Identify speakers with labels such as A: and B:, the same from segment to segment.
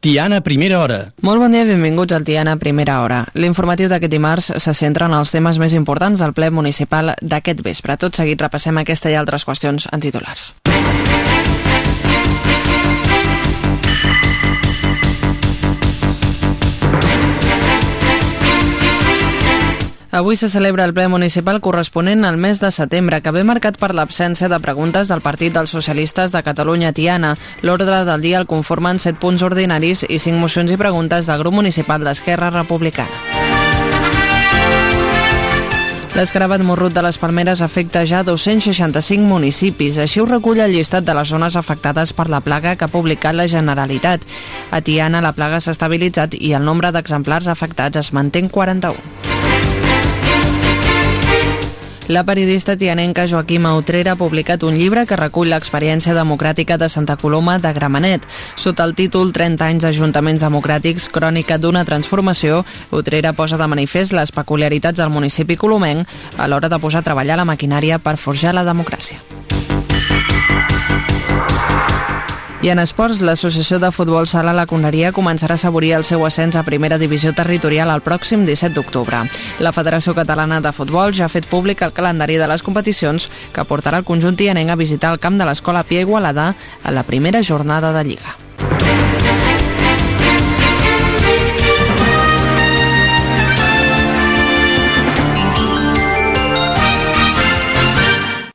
A: Tiana, primera hora.
B: Molt bon dia i benvinguts al Tiana, primera hora. L'informatiu d'aquest dimarts se centra en els temes més importants del ple municipal d'aquest vespre. Tot seguit repassem aquesta i altres qüestions en titulars. Avui se celebra el ple municipal corresponent al mes de setembre, que ve marcat per l'absència de preguntes del Partit dels Socialistes de Catalunya Tiana. L'ordre del dia el conformen 7 punts ordinaris i 5 mocions i preguntes del grup municipal d'Esquerra Republicana. L'escarabat morrut de les Palmeres afecta ja 265 municipis. Així ho recull el llistat de les zones afectades per la plaga que ha publicat la Generalitat. A Tiana la plaga s'ha estabilitzat i el nombre d'exemplars afectats es manté en 41. La periodista tianenca Joaquima Utrera ha publicat un llibre que recull l'experiència democràtica de Santa Coloma de Gramenet. Sota el títol 30 anys d'ajuntaments democràtics, crònica d'una transformació, Utrera posa de manifest les peculiaritats del municipi colomenc a l'hora de posar a treballar la maquinària per forjar la democràcia. I en esports, l'Associació de Futbol Sala La Conneria començarà a assaborir el seu ascens a primera divisió territorial el pròxim 17 d'octubre. La Federació Catalana de Futbol ja ha fet públic el calendari de les competicions que portarà el conjunt tianenc a visitar el camp de l'Escola Pia Igualada a la primera jornada de Lliga.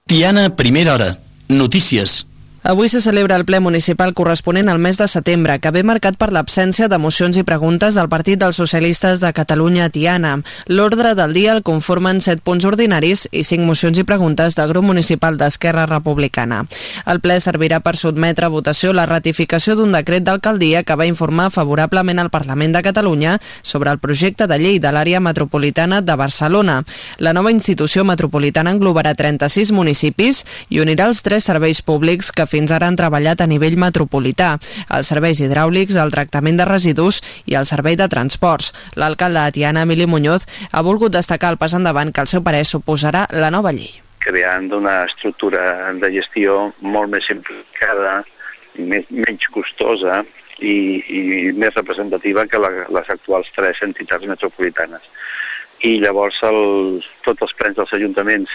A: Tiana, primera hora. Notícies.
B: Avui se celebra el ple municipal corresponent al mes de setembre, que ve marcat per l'absència de mocions i preguntes del Partit dels Socialistes de Catalunya Tiana. L'ordre del dia el conformen 7 punts ordinaris i 5 mocions i preguntes del grup municipal d'Esquerra Republicana. El ple servirà per sotmetre a votació la ratificació d'un decret d'alcaldia que va informar favorablement al Parlament de Catalunya sobre el projecte de llei de l'àrea metropolitana de Barcelona. La nova institució metropolitana englobarà 36 municipis i unirà els tres serveis públics que fins ara han treballat a nivell metropolità, els serveis hidràulics, el tractament de residus i el servei de transports. L'alcalde de Tiana, Emili Muñoz, ha volgut destacar el pas endavant que el seu parer suposarà la nova llei.
C: Creant una estructura de gestió molt més simplificada, més, menys costosa i, i més representativa que la, les actuals tres entitats metropolitanes. I llavors el, tots els plens dels ajuntaments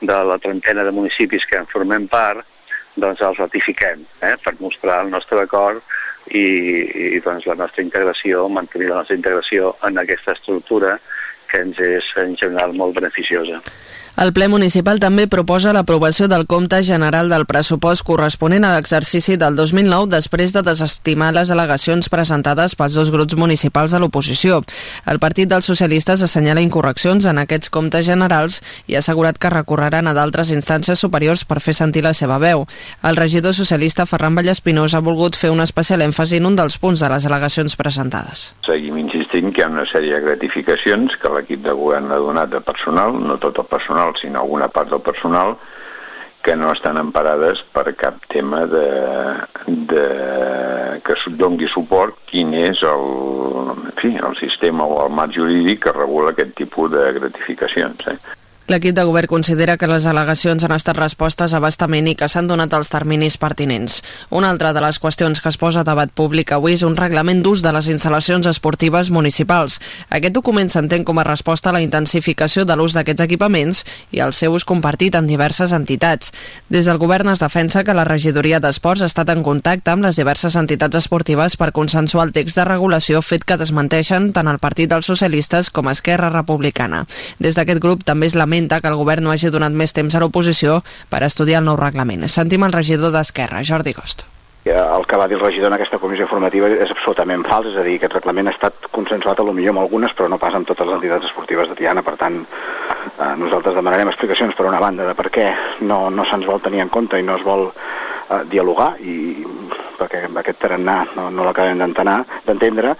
C: de la trentena de municipis que en formem part doncs els ratifiquem eh, per mostrar el nostre acord i, i doncs, la nostra integració, mantenir la nostra integració en aquesta estructura que ens és en general molt beneficiosa.
B: El ple municipal també proposa l'aprovació del compte general del pressupost corresponent a l'exercici del 2009 després de desestimar les al·legacions presentades pels dos grups municipals de l'oposició. El Partit dels Socialistes assenyala incorreccions en aquests comptes generals i ha assegurat que recorreran a d'altres instàncies superiors per fer sentir la seva veu. El regidor socialista Ferran Vallespinós ha volgut fer un especial èmfasi en un dels punts de les al·legacions presentades.
D: Seguim insistint hi ha una sèrie de gratificacions que l'equip de govern ha donat de personal, no tot el personal sinó alguna part del personal que no estan emparades per cap tema de, de, que dongui suport quin és el, en fi, el sistema o el marc jurídic que regula aquest tipus de gratificacions. Eh?
B: L'equip de govern considera que les al·legacions han estat respostes abastament i que s'han donat els terminis pertinents. Una altra de les qüestions que es posa a debat públic avui és un reglament d'ús de les instal·lacions esportives municipals. Aquest document s'entén com a resposta a la intensificació de l'ús d'aquests equipaments i el seu ús compartit amb diverses entitats. Des del govern es defensa que la regidoria d'esports ha estat en contacte amb les diverses entitats esportives per consensuar el text de regulació fet que desmenteixen tant el Partit dels Socialistes com Esquerra Republicana. Des d'aquest grup també es lamenta lamenta que el govern no hagi donat més temps a l'oposició per estudiar el nou reglament. Sentim el regidor d'Esquerra, Jordi Costa
E: el que va dir el regidor en aquesta comissió formativa és absolutament fals, és a dir, aquest reglament ha estat consensuat a lo millor amb algunes, però no pas amb totes les entitats esportives de Tiana, per tant, eh, nosaltres demanarem explicacions per una banda de per què no, no se'ns vol tenir en compte i no es vol eh, dialogar, i perquè aquest tarannà no, no l'acabem d'entendre,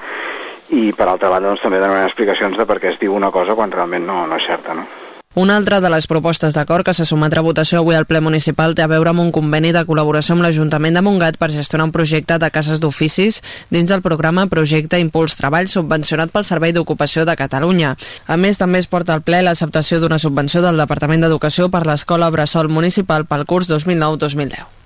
E: i per altra banda doncs, també donarem explicacions de per què es diu una cosa quan realment no, no és certa, no?
B: Una altra de les propostes d'acord que se sometrà a votació avui al ple municipal té a veure amb un conveni de col·laboració amb l'Ajuntament de Montgat per gestionar un projecte de cases d'oficis dins del programa Projecte Impuls Treball subvencionat pel Servei d'Ocupació de Catalunya. A més, també es porta al ple l'acceptació d'una subvenció del Departament d'Educació per l'Escola Bressol Municipal pel curs 2009-2010.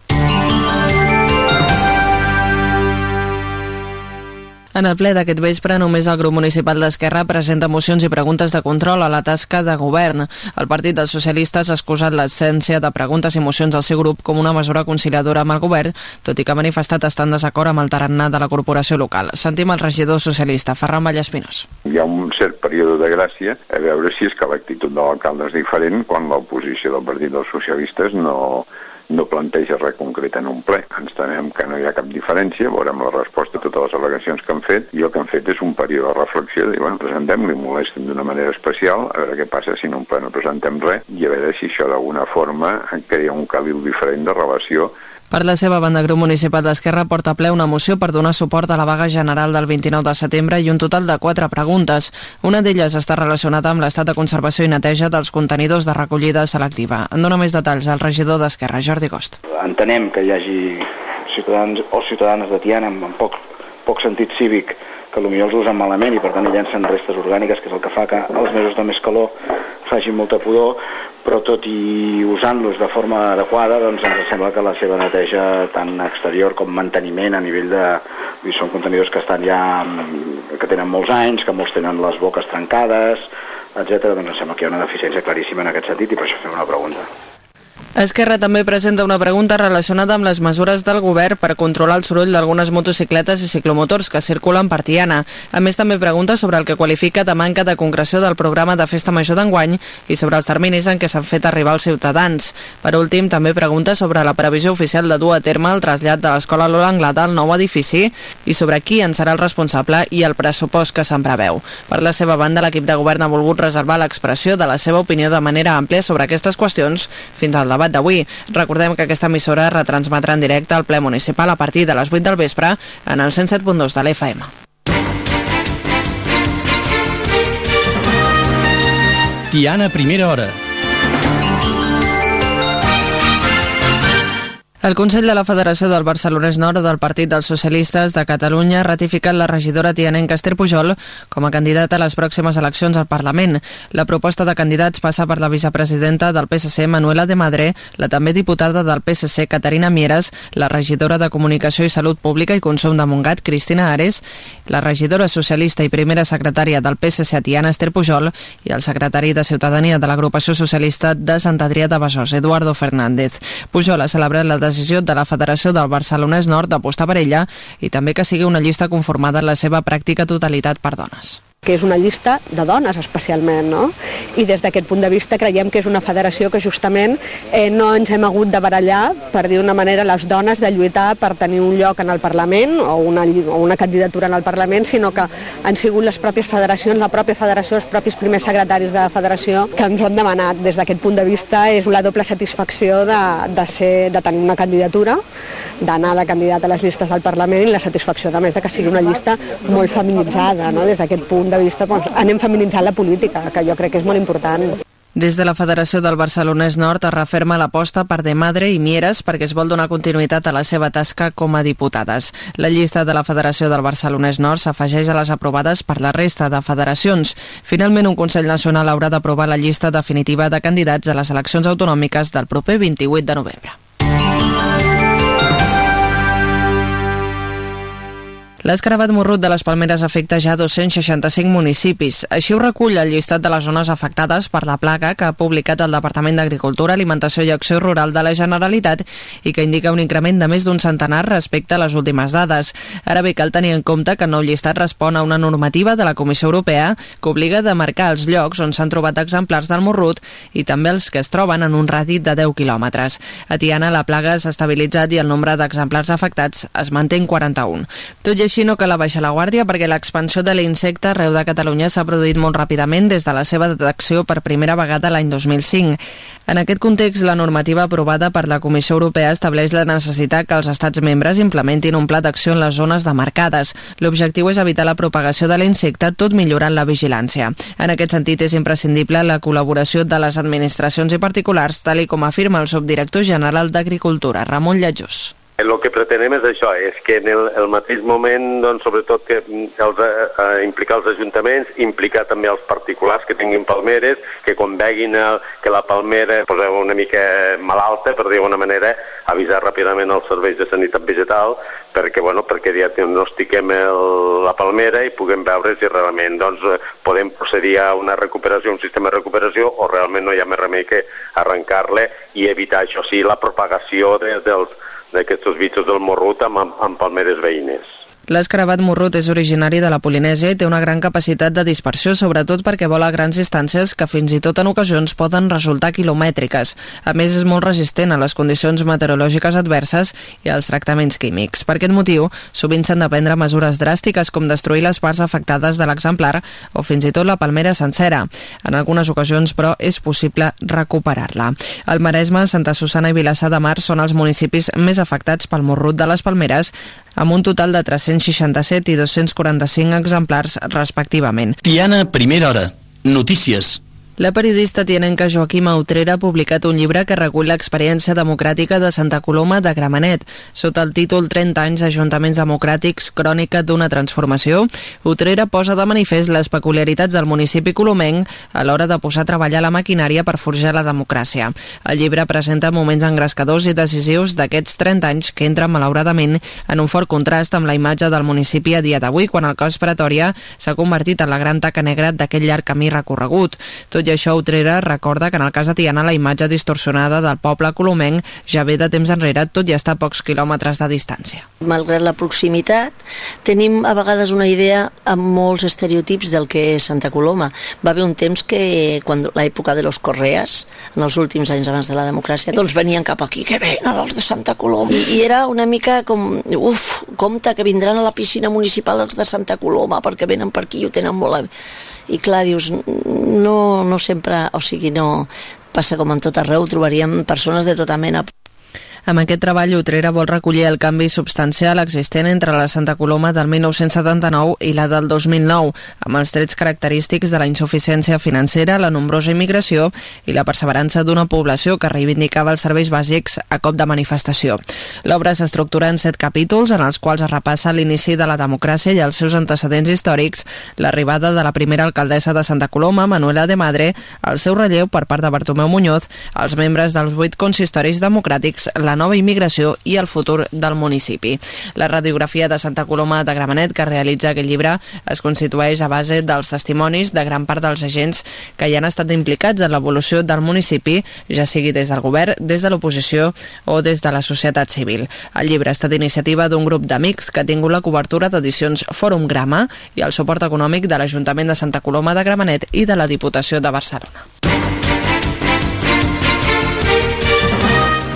B: En el ple d'aquest vespre, només el grup municipal d'Esquerra presenta mocions i preguntes de control a la tasca de govern. El Partit dels Socialistes ha excusat l'essència de preguntes i mocions del seu grup com una mesura conciliadora amb el govern, tot i que ha manifestat estar en desacord amb el tarannà de la corporació local. Sentim el regidor socialista, Ferran Vallespinós.
D: Hi ha un cert període de gràcia a veure si és que l'actitud de l'alcalde és diferent quan l'oposició del Partit dels Socialistes no, no planteja res concret en un ple. Ens temem que no hi ha cap diferència, veurem la resposta a totes les al·legacions que han fet, i el que han fet és un període de reflexió, de dir, bueno, presentem-lo i molestem d'una manera especial, a veure què passa si en un ple no presentem res, i a veure si això d'alguna forma crea un caliu diferent de relació
B: per la seva banda, grup municipal d'Esquerra porta ple una moció per donar suport a la vaga general del 29 de setembre i un total de quatre preguntes. Una d'elles està relacionada amb l'estat de conservació i neteja dels contenidors de recollida selectiva. En dona més detalls el regidor d'Esquerra, Jordi Cost.
E: Entenem que hi hagi ciutadans o ciutadanes de Tiana amb poc, poc sentit cívic que potser els usen malament i per tant hi llencen restes orgàniques, que és el que fa que els mesos de més calor faci molta pudor, però tot i usant-los de forma adequada, doncs ens sembla que la seva neteja tant exterior com manteniment a nivell de... Són contenidors que estan ja... que tenen molts anys, que molts tenen les boques trencades, etc. doncs em sembla que hi ha una deficiència claríssima en aquest sentit i per això fem una pregunta.
B: Esquerra també presenta una pregunta relacionada amb les mesures del govern per controlar el soroll d'algunes motocicletes i ciclomotors que circulen per Tiana. A més, també pregunta sobre el que qualifica de manca de concreció del programa de festa major d'enguany i sobre els terminis en què s'han fet arribar els ciutadans. Per últim, també pregunta sobre la previsió oficial de dur a terme el trasllat de l'escola Lola Anglada al nou edifici i sobre qui en serà el responsable i el pressupost que se'n preveu. Per la seva banda, l'equip de govern ha volgut reservar l'expressió de la seva opinió de manera àmplia sobre aquestes qüestions fins al debat debat d'avui. Recordem que aquesta emissora retransmetrà en directe al ple municipal a partir de les 8 del vespre en el 107.2 de l'FM.
A: Tiana, primera hora.
B: El Consell de la Federació del Barcelonès Nord del Partit dels Socialistes de Catalunya ha ratificat la regidora tianenca Esther Pujol com a candidata a les pròximes eleccions al Parlament. La proposta de candidats passa per la vicepresidenta del PSC, Manuela de Madre, la també diputada del PSC, Caterina Mieres, la regidora de Comunicació i Salut Pública i Consum de Montgat, Cristina Ares, la regidora socialista i primera secretària del PSC Tiana, Esther Pujol, i el secretari de Ciutadania de l'agrupació socialista de Sant Adrià de Besòs, Eduardo Fernández. Pujol ha celebrat la decisió de la Federació del Barcelonès Nord d'apostar per ella i també que sigui una llista conformada en la seva pràctica totalitat per dones
F: que és una llista de dones especialment, no? I des d'aquest punt de vista creiem que és una federació que justament eh, no ens hem hagut de barallar, per dir d'una manera, les dones de lluitar per tenir un lloc en el Parlament o una, o una candidatura en el Parlament, sinó que han sigut les pròpies federacions, la pròpia federació, els propis primers secretaris de la federació que ens ho han demanat. Des d'aquest punt de vista és la doble satisfacció de, de, ser, de tenir una candidatura, d'anar de candidat a les llistes del Parlament i la satisfacció, a més, de que sigui una llista molt feminitzada, no? des d'aquest punt de vista doncs, anem feminitzant la política, que jo crec que és molt important.
B: Des de la Federació del Barcelonès Nord es referma l'aposta per De Madre i Mieres perquè es vol donar continuïtat a la seva tasca com a diputades. La llista de la Federació del Barcelonès Nord s'afegeix a les aprovades per la resta de federacions. Finalment, un Consell Nacional haurà d'aprovar la llista definitiva de candidats a les eleccions autonòmiques del proper 28 de novembre. L'escarabat morrut de les Palmeres afecta ja 265 municipis. Així ho recull el llistat de les zones afectades per la plaga que ha publicat el Departament d'Agricultura, Alimentació i Acció Rural de la Generalitat i que indica un increment de més d'un centenar respecte a les últimes dades. Ara bé, cal tenir en compte que el nou llistat respon a una normativa de la Comissió Europea que obliga de marcar els llocs on s'han trobat exemplars del morrut i també els que es troben en un ràdit de 10 quilòmetres. A Tiana la plaga s'ha estabilitzat i el nombre d'exemplars afectats es manté en 41. Tot i així no cal abaixar la guàrdia perquè l'expansió de l'insecte arreu de Catalunya s'ha produït molt ràpidament des de la seva detecció per primera vegada l'any 2005. En aquest context, la normativa aprovada per la Comissió Europea estableix la necessitat que els estats membres implementin un pla d'acció en les zones demarcades. L'objectiu és evitar la propagació de l'insecte, tot millorant la vigilància. En aquest sentit, és imprescindible la col·laboració de les administracions i particulars, tal i com afirma el subdirector general d'Agricultura, Ramon Lletjós.
G: El que pretenem és això, és que en el, el mateix moment, doncs, sobretot, que els, eh, implicar els ajuntaments, implicar també els particulars que tinguin palmeres, que quan veguin el, que la palmera poseu una mica malalta, per dir d'alguna manera, avisar ràpidament els serveis de sanitat vegetal perquè, bueno, perquè diagnostiquem el, la palmera i puguem veure si realment doncs, podem procedir a una recuperació, un sistema de recuperació, o realment no hi ha més remei que arrencar-la i evitar, això sí, la propagació de, dels, d'aquests bitxos del morrut amb, amb palmeres veïnes.
B: L'escarabat morrut és originari de la Polinèsia i té una gran capacitat de dispersió, sobretot perquè vola a grans distàncies que fins i tot en ocasions poden resultar quilomètriques. A més, és molt resistent a les condicions meteorològiques adverses i als tractaments químics. Per aquest motiu, sovint s'han de prendre mesures dràstiques com destruir les parts afectades de l'exemplar o fins i tot la palmera sencera. En algunes ocasions, però, és possible recuperar-la. El Maresme, Santa Susana i Vilassar de Mar són els municipis més afectats pel morrut de les palmeres, amb un total de 367 i 245 exemplars respectivament.
A: Tiana, primera hora. Notícies.
B: La periodista tianenca Joaquima Utrera ha publicat un llibre que recull l'experiència democràtica de Santa Coloma de Gramenet. Sota el títol 30 anys d'Ajuntaments Democràtics, crònica d'una transformació, Utrera posa de manifest les peculiaritats del municipi colomenc a l'hora de posar a treballar la maquinària per forjar la democràcia. El llibre presenta moments engrescadors i decisius d'aquests 30 anys que entren malauradament en un fort contrast amb la imatge del municipi a dia d'avui, quan el cos Pretòria s'ha convertit en la gran taca negra d'aquest llarg camí recorregut. Tot tot i això, Utrera recorda que en el cas de Tiana la imatge distorsionada del poble colomenc ja ve de temps enrere, tot i estar a pocs quilòmetres de distància.
H: Malgrat la proximitat, tenim a vegades una idea amb molts estereotips del que és Santa Coloma. Va haver un temps que, quan l'època de los Correas, en els últims anys abans de la democràcia, doncs venien cap aquí, que venen els de Santa Coloma. I, i era una mica com, uf, compte que vindran a la piscina municipal els de Santa Coloma perquè venen per aquí i ho tenen molt... A i clar, dius, no, no sempre, o sigui, no passa com en tot arreu, trobaríem persones de tota mena
B: amb aquest treball, Utrera vol recollir el canvi substancial existent entre la Santa Coloma del 1979 i la del 2009, amb els trets característics de la insuficiència financera, la nombrosa immigració i la perseverança d'una població que reivindicava els serveis bàsics a cop de manifestació. L'obra s'estructura en set capítols en els quals es repassa l'inici de la democràcia i els seus antecedents històrics, l'arribada de la primera alcaldessa de Santa Coloma, Manuela de Madre, el seu relleu per part de Bartomeu Muñoz, els membres dels vuit consistoris democràtics, la nova immigració i el futur del municipi. La radiografia de Santa Coloma de Gramenet que realitza aquest llibre es constitueix a base dels testimonis de gran part dels agents que hi han estat implicats en l'evolució del municipi, ja sigui des del govern, des de l'oposició o des de la societat civil. El llibre ha estat iniciativa d'un grup d'amics que ha tingut la cobertura d'edicions Fòrum Grama i el suport econòmic de l'Ajuntament de Santa Coloma de Gramenet i de la Diputació de Barcelona.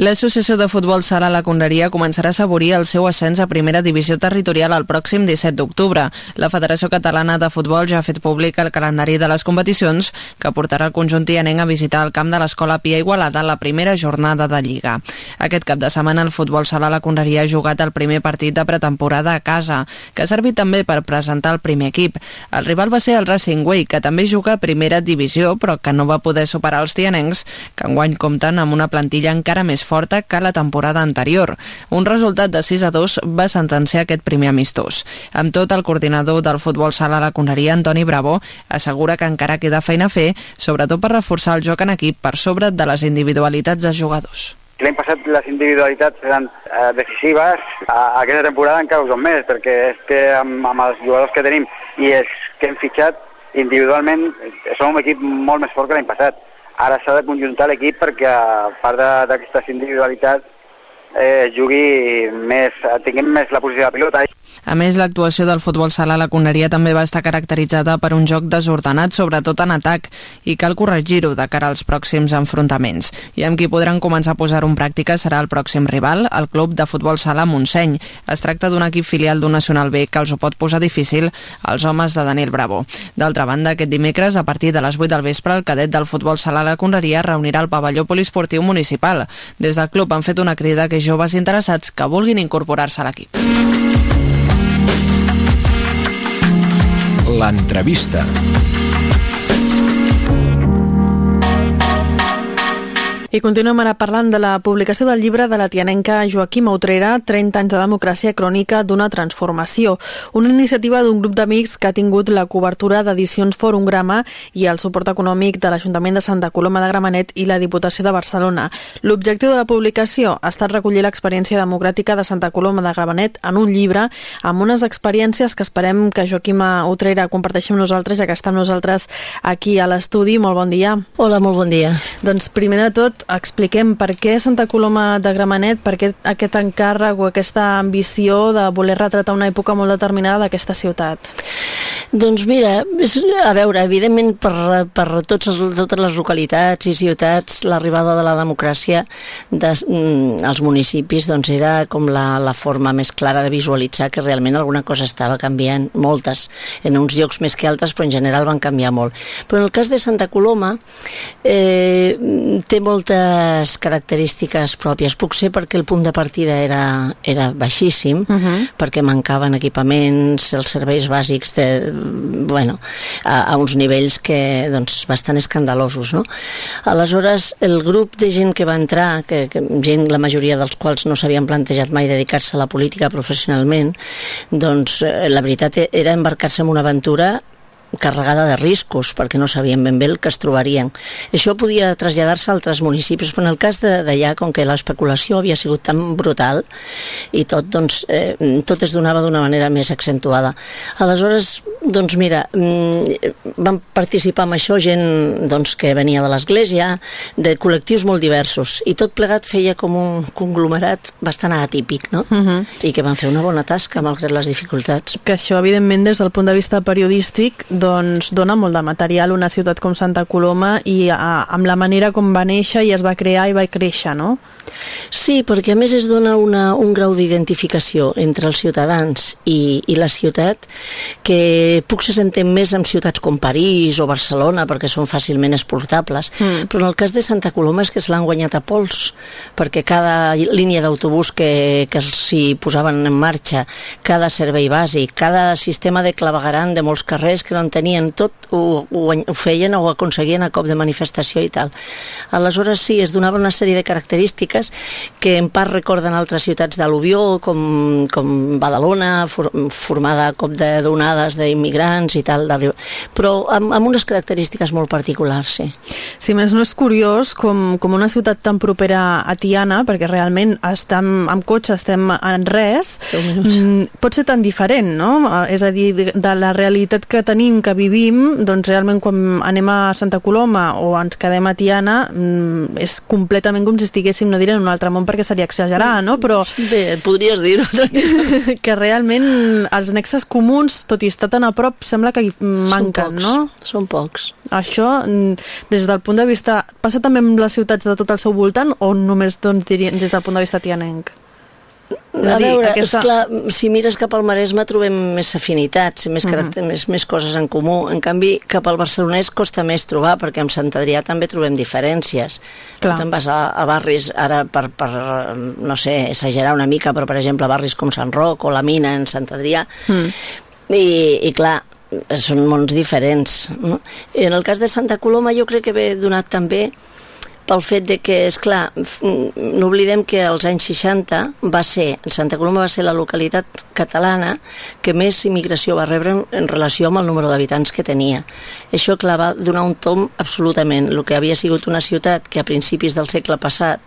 B: L'Associació de Futbol Sala La Conreria començarà a assaborir el seu ascens a primera divisió territorial el pròxim 17 d'octubre. La Federació Catalana de Futbol ja ha fet públic el calendari de les competicions que portarà el conjunt tianenc a visitar el camp de l'Escola Pia Igualada la primera jornada de Lliga. Aquest cap de setmana el Futbol Sala La Conreria ha jugat el primer partit de pretemporada a casa, que ha servit també per presentar el primer equip. El rival va ser el Racing Way, que també juga a primera divisió, però que no va poder superar els tianencs, que enguany compten amb una plantilla encara més forta que la temporada anterior. Un resultat de 6 a 2 va sentenciar aquest primer amistós. Amb tot, el coordinador del futbol sala a la Coneria, Antoni Bravo, assegura que encara queda feina a fer, sobretot per reforçar el joc en equip per sobre de les individualitats dels jugadors.
E: L'any passat les individualitats eren eh, decisives, a, aquesta temporada encara ho són més, perquè és que amb, amb els jugadors que tenim i els que hem fitxat individualment som un equip molt més fort que l'any passat ara s'ha de conjuntar l'equip perquè a part d'aquestes individualitats eh, jugui més, tinguem més la posició de pilota.
B: A més, l'actuació del futbol sala a la Coneria també va estar caracteritzada per un joc desordenat, sobretot en atac, i cal corregir-ho de cara als pròxims enfrontaments. I amb qui podran començar a posar-ho en pràctica serà el pròxim rival, el club de futbol sala Montseny. Es tracta d'un equip filial d'un Nacional B que els ho pot posar difícil als homes de Daniel Bravo. D'altra banda, aquest dimecres, a partir de les 8 del vespre, el cadet del futbol sala a la Conreria reunirà el pavelló poliesportiu municipal. Des del club han fet una crida que joves interessats que vulguin incorporar-se a l'equip.
I: L'entrevista. I continuem ara parlant de la publicació del llibre de la tianenca Joaquim Outrera, 30 anys de democràcia crònica d'una transformació. Una iniciativa d'un grup d'amics que ha tingut la cobertura d'edicions Fòrum Grama i el suport econòmic de l'Ajuntament de Santa Coloma de Gramenet i la Diputació de Barcelona. L'objectiu de la publicació ha estat recollir l'experiència democràtica de Santa Coloma de Gramenet en un llibre amb unes experiències que esperem que Joaquim Outrera comparteixi amb nosaltres, ja que està amb nosaltres aquí a l'estudi. Molt bon dia.
H: Hola, molt bon dia.
I: Doncs primer de tot, expliquem per què Santa Coloma de Gramenet, per què aquest encàrrec o aquesta ambició de voler retratar una època molt determinada d'aquesta ciutat.
H: Doncs mira, és, a veure, evidentment per, per tots totes les localitats i ciutats l'arribada de la democràcia de, mm, municipis doncs era com la, la forma més clara de visualitzar que realment alguna cosa estava canviant, moltes, en uns llocs més que altres, però en general van canviar molt. Però en el cas de Santa Coloma eh, té molta moltes característiques pròpies. Puc ser perquè el punt de partida era, era baixíssim, uh -huh. perquè mancaven equipaments, els serveis bàsics de, bueno, a, a uns nivells que, doncs, bastant escandalosos, no? Aleshores, el grup de gent que va entrar, que, que gent, la majoria dels quals no s'havien plantejat mai dedicar-se a la política professionalment, doncs eh, la veritat era embarcar-se en una aventura carregada de riscos, perquè no sabien ben bé el que es trobarien. Això podia traslladar-se a altres municipis, però en el cas d'allà, com que l'especulació havia sigut tan brutal i tot, doncs, eh, tot es donava d'una manera més accentuada. Aleshores, doncs mira, mm, van participar en això gent doncs, que venia de l'Església, de col·lectius molt diversos, i tot plegat feia com un conglomerat bastant atípic, no? Uh
I: Mhm.
H: -huh. I que van fer una bona tasca, malgrat les dificultats.
I: Que això, evidentment, des del punt de vista periodístic, doncs dona molt de material una ciutat com Santa Coloma i a, amb la manera com va néixer i es va crear i va créixer, no?
H: Sí, perquè a més es dona una, un grau d'identificació entre els ciutadans i, i la ciutat que potser s'entén més en ciutats com París o Barcelona perquè són fàcilment exportables, mm. però en el cas de Santa Coloma és que se l'han guanyat a pols perquè cada línia d'autobús que, que s'hi posaven en marxa, cada servei bàsic, cada sistema de clavegaran de molts carrers que no en tenien, tot ho, ho, ho feien o ho aconseguien a cop de manifestació i tal. Aleshores sí, es donava una sèrie de característiques que en part recorden altres ciutats d'al·luvió com, com Badalona, for, formada a cop de donades d'immigrants i tal, però amb, amb unes característiques molt particulars, sí.
I: Si més no és curiós, com, com una ciutat tan propera a Tiana, perquè realment estem amb cotxe, estem en res, mm, pot ser tan diferent, no? És a dir, de la realitat que tenim, que vivim, doncs realment quan anem a Santa Coloma o ens quedem a Tiana, mm, és completament com si estiguéssim, no diré en un altre món perquè seria exagerar, no? Però...
H: Bé, podries dir-ho.
I: que realment els nexes comuns, tot i estar tan a prop, sembla que manquen,
H: pocs,
I: no?
H: Són pocs.
I: Això, mm, des del punt de vista... Passa també amb les ciutats de tot el seu voltant o només doncs, diria, des del punt de vista tianenc?
H: A veure, aquesta... esclar, si mires cap al Maresme trobem més afinitats, més, uh -huh. més, més coses en comú. En canvi, cap al barcelonès costa més trobar, perquè amb Sant Adrià també trobem diferències. Clar. Tu te'n vas a, a barris, ara per, per, no sé, exagerar una mica, però per exemple barris com Sant Roc o la Mina en Sant Adrià, mm. i, i clar, són mons diferents. No? I en el cas de Santa Coloma jo crec que ve donat també pel fet de que, és clar, no oblidem que als anys 60 va ser, Santa Coloma va ser la localitat catalana que més immigració va rebre en, relació amb el número d'habitants que tenia. Això, clar, va donar un tom absolutament. El que havia sigut una ciutat que a principis del segle passat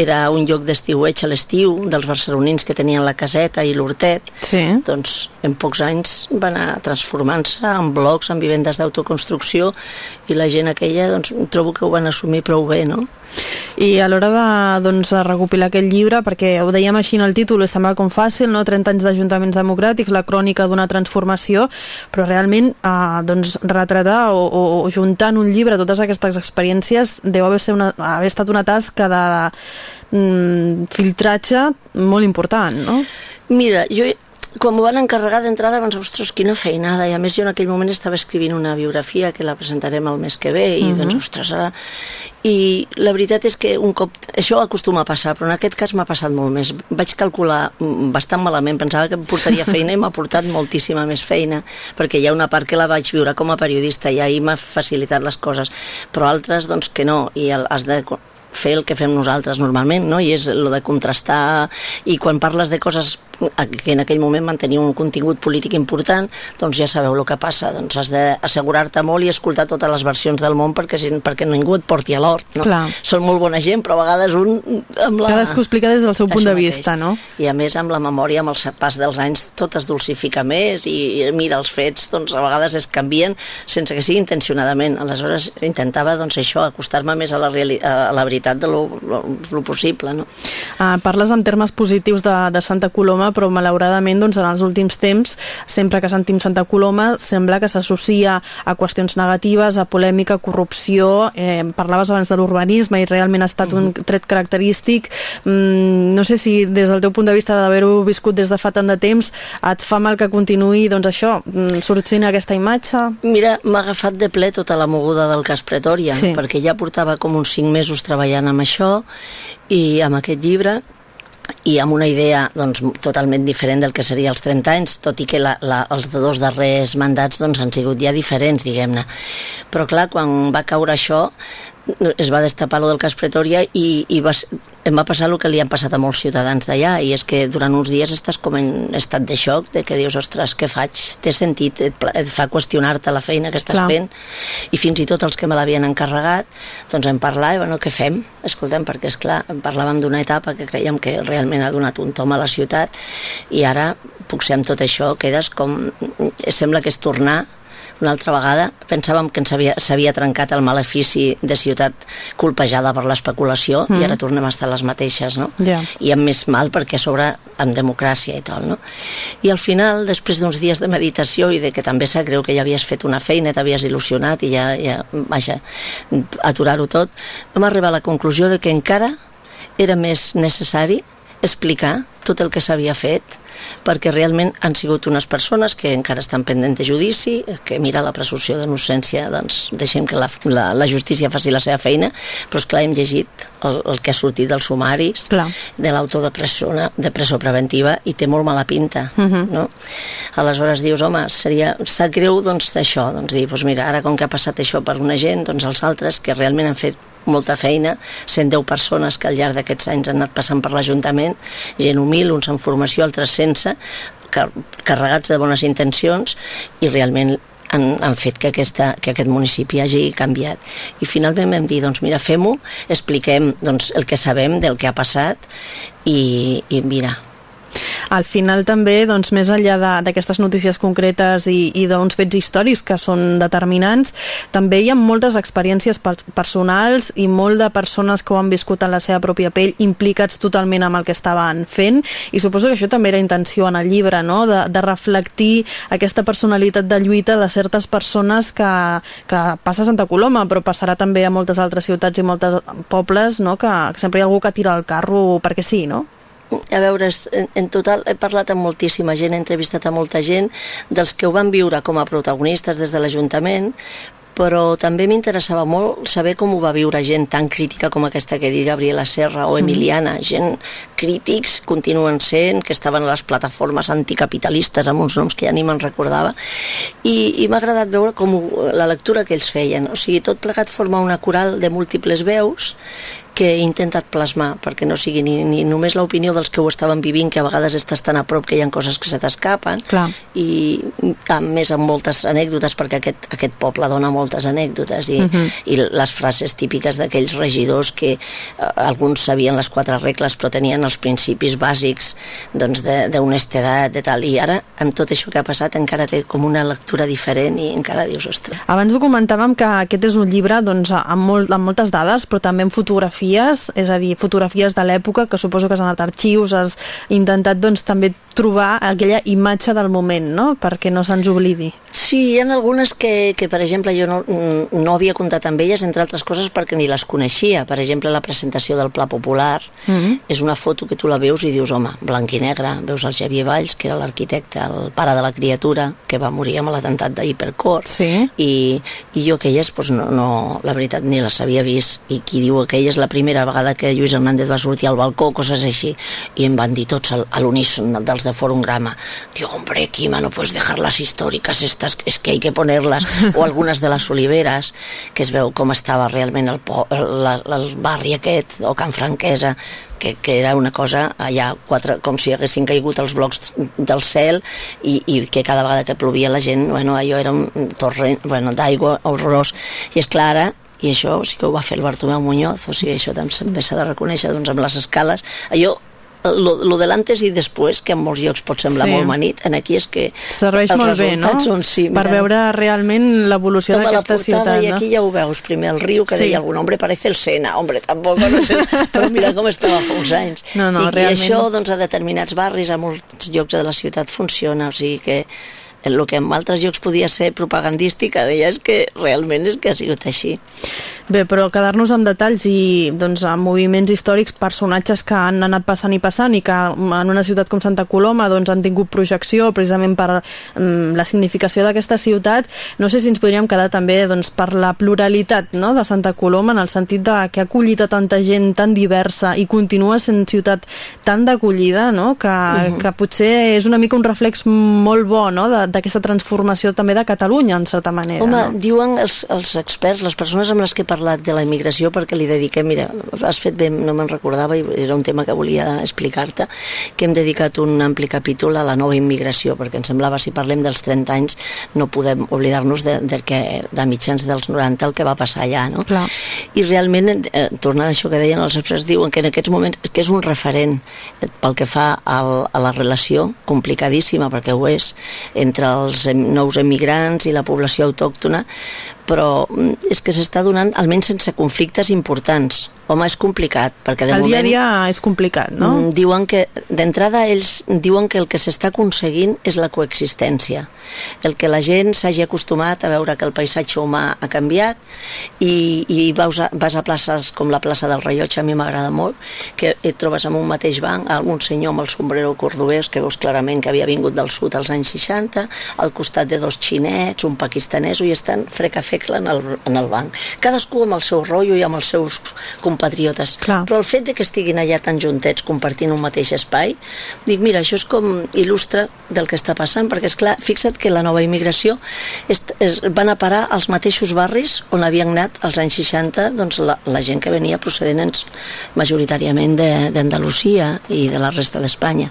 H: era un lloc d'estiueig a l'estiu, dels barcelonins que tenien la caseta i l'hortet,
I: sí.
H: doncs en pocs anys va anar transformant-se en blocs, en vivendes d'autoconstrucció, i la gent aquella, doncs, trobo que ho van assumir prou bé, no?
I: I a l'hora de doncs, recopilar aquest llibre, perquè ho dèiem així en el títol, sembla com fàcil, no? 30 anys d'ajuntaments democràtics, la crònica d'una transformació, però realment eh, doncs, retratar o, o, o juntar en un llibre totes aquestes experiències deu haver, ser una, haver estat una tasca de mm, filtratge molt important, no?
H: Mira, jo quan m'ho van encarregar d'entrada van dir, ostres, quina feinada, i a més jo en aquell moment estava escrivint una biografia que la presentarem el mes que ve, i uh -huh. doncs, ostres, ara... I la veritat és que un cop... Això acostuma a passar, però en aquest cas m'ha passat molt més. Vaig calcular bastant malament, pensava que em portaria feina i m'ha portat moltíssima més feina, perquè hi ha una part que la vaig viure com a periodista i ahir m'ha facilitat les coses, però altres, doncs, que no, i el, has de fer el que fem nosaltres normalment, no? i és el de contrastar, i quan parles de coses que en aquell moment mantenia un contingut polític important, doncs ja sabeu el que passa, doncs has d'assegurar-te molt i escoltar totes les versions del món perquè, perquè ningú et porti a l'hort, no?
I: Clar.
H: Són molt bona gent, però a vegades un... Amb la...
I: Cadascú explica des del seu punt de vista, no?
H: I a més amb la memòria, amb el pas dels anys, tot es dulcifica més i, i mira, els fets doncs a vegades es canvien sense que sigui intencionadament. Aleshores intentava doncs això, acostar-me més a la, a la veritat de lo, lo, lo possible, no?
I: Uh, parles en termes positius de, de Santa Coloma, però malauradament doncs, en els últims temps, sempre que sentim Santa Coloma, sembla que s'associa a qüestions negatives, a polèmica, corrupció, eh, parlaves abans de l'urbanisme i realment ha estat un mhm. tret característic. Mm, no sé si des del teu punt de vista d'haver-ho viscut des de fa tant de temps et fa mal que continuï doncs això, mm, sortint aquesta imatge?
H: Mira, m'ha agafat de ple tota la moguda del cas Pretòria, sí. perquè ja portava com uns 5 mesos treballant amb això i amb aquest llibre i amb una idea doncs, totalment diferent del que seria els 30 anys, tot i que la, la, els dos darrers mandats doncs, han sigut ja diferents, diguem-ne. Però clar, quan va caure això, es va destapar lo del cas Pretòria i, i va, em va passar el que li han passat a molts ciutadans d'allà i és que durant uns dies estàs com en estat de xoc de que dius, ostres, què faig? Té sentit, et, et fa qüestionar-te la feina que estàs Clar. fent i fins i tot els que me l'havien encarregat doncs em parlava, bueno, què fem? Escoltem, perquè és clar, parlàvem d'una etapa que creiem que realment ha donat un tom a la ciutat i ara, potser amb tot això quedes com... sembla que és tornar una altra vegada pensàvem que s'havia trencat el malefici de ciutat colpejada per l'especulació mm. i ara tornem a estar les mateixes, no?
I: Yeah.
H: I amb més mal perquè a sobre amb democràcia i tal, no? I al final, després d'uns dies de meditació i de que també sap greu que ja havies fet una feina, t'havies il·lusionat i ja, ja vaja, aturar-ho tot, vam arribar a la conclusió de que encara era més necessari explicar tot el que s'havia fet perquè realment han sigut unes persones que encara estan pendents de judici, que mira la presumpció d'innocència, doncs deixem que la, la, la justícia faci la seva feina, però és clar, hem llegit el, el que ha sortit dels sumaris,
I: clar.
H: de l'autor de, de presó preventiva, i té molt mala pinta, uh
I: mhm.
H: -huh. no? Aleshores dius, home, seria, sap greu doncs d'això, doncs dir, doncs mira, ara com que ha passat això per una gent, doncs els altres que realment han fet molta feina, 110 persones que al llarg d'aquests anys han anat passant per l'Ajuntament, gent humil, uns en formació, altres sense, car carregats de bones intencions i realment han, han fet que, aquesta, que aquest municipi hagi canviat. I finalment vam dir, doncs mira, fem-ho, expliquem doncs, el que sabem del que ha passat i, i mira,
I: al final també, doncs, més enllà d'aquestes notícies concretes i, i d'uns fets històrics que són determinants, també hi ha moltes experiències personals i molt de persones que ho han viscut en la seva pròpia pell implicats totalment amb el que estaven fent i suposo que això també era intenció en el llibre, no? de, de reflectir aquesta personalitat de lluita de certes persones que, que passa a Santa Coloma, però passarà també a moltes altres ciutats i moltes pobles, no? que, que sempre hi ha algú que tira el carro perquè sí, no?
H: A veure, en, total he parlat amb moltíssima gent, he entrevistat a molta gent dels que ho van viure com a protagonistes des de l'Ajuntament, però també m'interessava molt saber com ho va viure gent tan crítica com aquesta que he dit Gabriela Serra o Emiliana, mm. gent crítics continuen sent, que estaven a les plataformes anticapitalistes amb uns noms que ja ni me'n recordava i, i m'ha agradat veure com la lectura que ells feien, o sigui, tot plegat forma una coral de múltiples veus que he intentat plasmar, perquè no sigui ni, ni només l'opinió dels que ho estaven vivint, que a vegades estàs tan a prop que hi ha coses que se t'escapen, i a més amb moltes anècdotes, perquè aquest, aquest poble dona moltes anècdotes, i, uh mhm. -huh. i les frases típiques d'aquells regidors que eh, alguns sabien les quatre regles, però tenien els principis bàsics doncs, d'honestedat, de, de tal, i ara, amb tot això que ha passat, encara té com una lectura diferent i encara dius, ostres.
I: Abans ho comentàvem que aquest és un llibre doncs, amb, molt, amb moltes dades, però també amb fotografies fotografies, és a dir, fotografies de l'època, que suposo que has anat a arxius, has intentat doncs, també trobar aquella imatge del moment, no?, perquè no se'ns oblidi.
H: Sí, hi ha algunes que, que per exemple, jo no, no havia comptat amb elles, entre altres coses perquè ni les coneixia. Per exemple, la presentació del Pla Popular mm -hmm. és una foto que tu la veus i dius, home, blanc i negre, veus el Xavier Valls, que era l'arquitecte, el pare de la criatura, que va morir amb l'atemptat d'Hipercor,
I: sí.
H: i, i jo aquelles, doncs, no, no, la veritat, ni les havia vist, i qui diu aquella és la primera vegada que Lluís Hernández va sortir al balcó, coses així, i em van dir tots a l'uníson dels els de Fórum Grama. Digo, hombre, Quima, no puedes dejar las históricas estas, es que hay que ponerlas. O algunes de les oliveres, que es veu com estava realment el, el, el barri aquest, o Can Franquesa, que, que era una cosa allà, quatre, com si haguessin caigut els blocs del cel i, i que cada vegada que plovia la gent, bueno, allò era un torrent bueno, d'aigua horrorós. I és clara, i això sí que ho va fer el Bartomeu Muñoz, o sigui, això també s'ha de reconèixer doncs, amb les escales. Allò lo, lo de l'antes i després, que en molts llocs pot semblar sí. molt manit, en aquí és que
I: Serveix molt bé, no?
H: Són, sí,
I: per veure realment l'evolució d'aquesta ciutat.
H: I aquí ja ho veus, primer el riu, que sí. deia algun hombre parece el Sena, hombre, tampoc no sé, però mira com estava fa uns anys.
I: No, no,
H: I, realment... I això, doncs, a determinats barris, a molts llocs de la ciutat funciona, o sigui que el que en altres llocs podia ser propagandístic, ara ja és que realment és que ha sigut així.
I: Bé, però quedar-nos amb detalls i doncs, amb moviments històrics, personatges que han anat passant i passant i que en una ciutat com Santa Coloma doncs, han tingut projecció precisament per um, la significació d'aquesta ciutat, no sé si ens podríem quedar també doncs, per la pluralitat no, de Santa Coloma, en el sentit de que ha acollit a tanta gent tan diversa i continua sent ciutat tan d'acollida no, que, uh mhm. -huh. que potser és una mica un reflex molt bo no, d'aquesta transformació també de Catalunya, en certa manera.
H: Home,
I: no?
H: diuen els, els experts, les persones amb les que parlat de la immigració perquè li dediquem, mira, has fet bé, no me'n recordava i era un tema que volia explicar-te, que hem dedicat un ampli capítol a la nova immigració, perquè em semblava, si parlem dels 30 anys, no podem oblidar-nos de, de, que, de mitjans dels 90 el que va passar allà, no?
I: Clar.
H: I realment, eh, tornant a això que deien els experts, diuen que en aquests moments és que és un referent pel que fa al, a la relació, complicadíssima, perquè ho és, entre els nous emigrants i la població autòctona, però mm, és que s'està donant almenys sense conflictes importants home, és complicat, perquè de
I: el
H: moment...
I: El dia a dia és complicat, no?
H: Mm, diuen que, d'entrada, ells diuen que el que s'està aconseguint és la coexistència. El que la gent s'hagi acostumat a veure que el paisatge humà ha canviat i, i vas, a, vas a places com la plaça del Rellotge, a mi m'agrada molt, que et trobes en un mateix banc un senyor amb el sombrero cordobès, que veus clarament que havia vingut del sud als anys 60, al costat de dos xinets, un pakistanès, i estan frec fec en el, en el banc. Cadascú amb el seu rotllo i amb els seus compatriotes.
I: Clar.
H: Però el fet de que estiguin allà tan juntets compartint un mateix espai, dic, mira, això és com il·lustra del que està passant, perquè és clar, fixa't que la nova immigració es, es, van a parar als mateixos barris on havien anat als anys 60 doncs, la, la gent que venia procedents majoritàriament d'Andalusia i de la resta d'Espanya.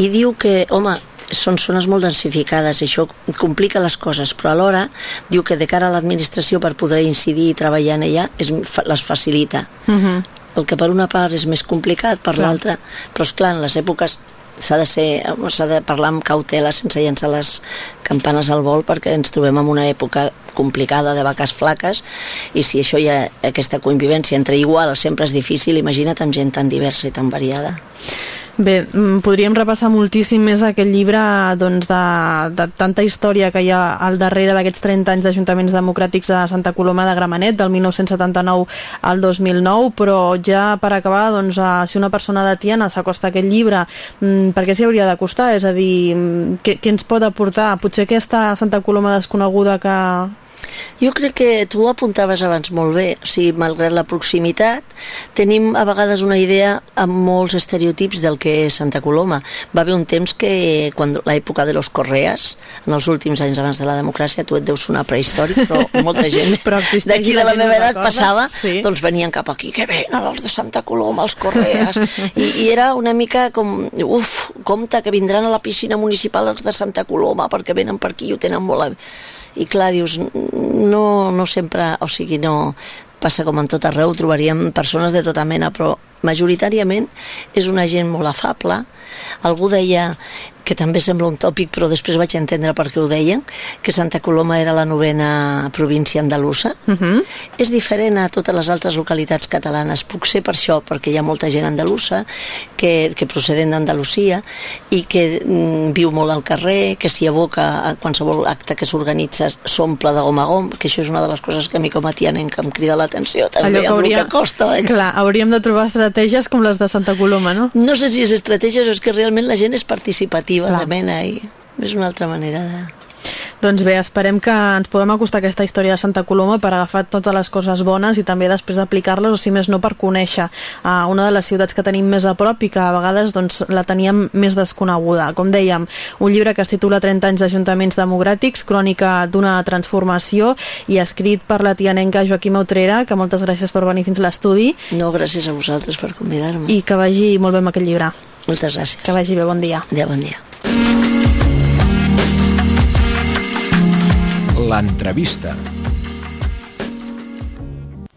H: I diu que, home, són zones molt densificades, això complica les coses, però alhora diu que de cara a l'administració per poder incidir i treballar en ella es, les facilita.
I: Uh mhm. -huh.
H: El que per una part és més complicat, per l'altra, però és clar, en les èpoques s'ha de ser, s'ha de parlar amb cautela sense llançar les campanes al vol perquè ens trobem en una època complicada de vaques flaques i si això ja, aquesta convivència entre iguals sempre és difícil, imagina't amb gent tan diversa i tan variada.
I: Bé, mm, podríem repassar moltíssim més aquest llibre doncs, de, de tanta història que hi ha al darrere d'aquests 30 anys d'Ajuntaments Democràtics de Santa Coloma de Gramenet, del 1979 al 2009, però ja per acabar, doncs, si una persona de Tiana s'acosta a aquest llibre, mm, per què s'hi hauria d'acostar? És a dir, mm, què, què ens pot aportar? Potser aquesta Santa Coloma desconeguda que,
H: jo crec que tu ho apuntaves abans molt bé, o sigui, malgrat la proximitat, tenim a vegades una idea amb molts estereotips del que és Santa Coloma. Va haver un temps que, quan l'època de los Correas, en els últims anys abans de la democràcia, tu et deus sonar prehistòric, però molta gent d'aquí de la meva edat passava, sí. doncs venien cap aquí, que venen els de Santa Coloma, els Correas, i, i era una mica com, uf, compte que vindran a la piscina municipal els de Santa Coloma, perquè venen per aquí i ho tenen molt... A i clar, dius, no, no sempre, o sigui, no passa com en tot arreu, trobaríem persones de tota mena, però majoritàriament és una gent molt afable. Algú deia que també sembla un tòpic, però després vaig entendre per què ho deien, que Santa Coloma era la novena província andalusa.
I: Uh mhm. -huh.
H: És diferent a totes les altres localitats catalanes. Puc ser per això, perquè hi ha molta gent andalusa que, que procedent d'Andalusia i que mm, viu molt al carrer, que s'hi aboca a qualsevol acte que s'organitza s'omple de gom a gom, que això és una de les coses que a mi com a tianenc em crida l'atenció també, Allò que hauria... amb el que costa. Eh?
I: Clar, hauríem de trobar estratègies com les de Santa Coloma, no?
H: No sé si és estratègies o és que realment la gent és participativa Clar. de mena i és una altra manera de...
I: Doncs bé, esperem que ens podem acostar a aquesta història de Santa Coloma per agafar totes les coses bones i també després aplicar-les, o si més no per conèixer uh, una de les ciutats que tenim més a prop i que a vegades doncs, la teníem més desconeguda. Com dèiem, un llibre que es titula 30 anys d'ajuntaments democràtics, crònica d'una transformació i escrit per la tianenca Joaquim Utrera, que moltes gràcies per venir fins a l'estudi.
H: No, gràcies a vosaltres per convidar-me.
I: I que vagi molt bé amb aquest llibre.
H: Moltes gràcies.
I: Que vagi bé, bon dia.
H: Adéu, bon dia.
J: L'entrevista.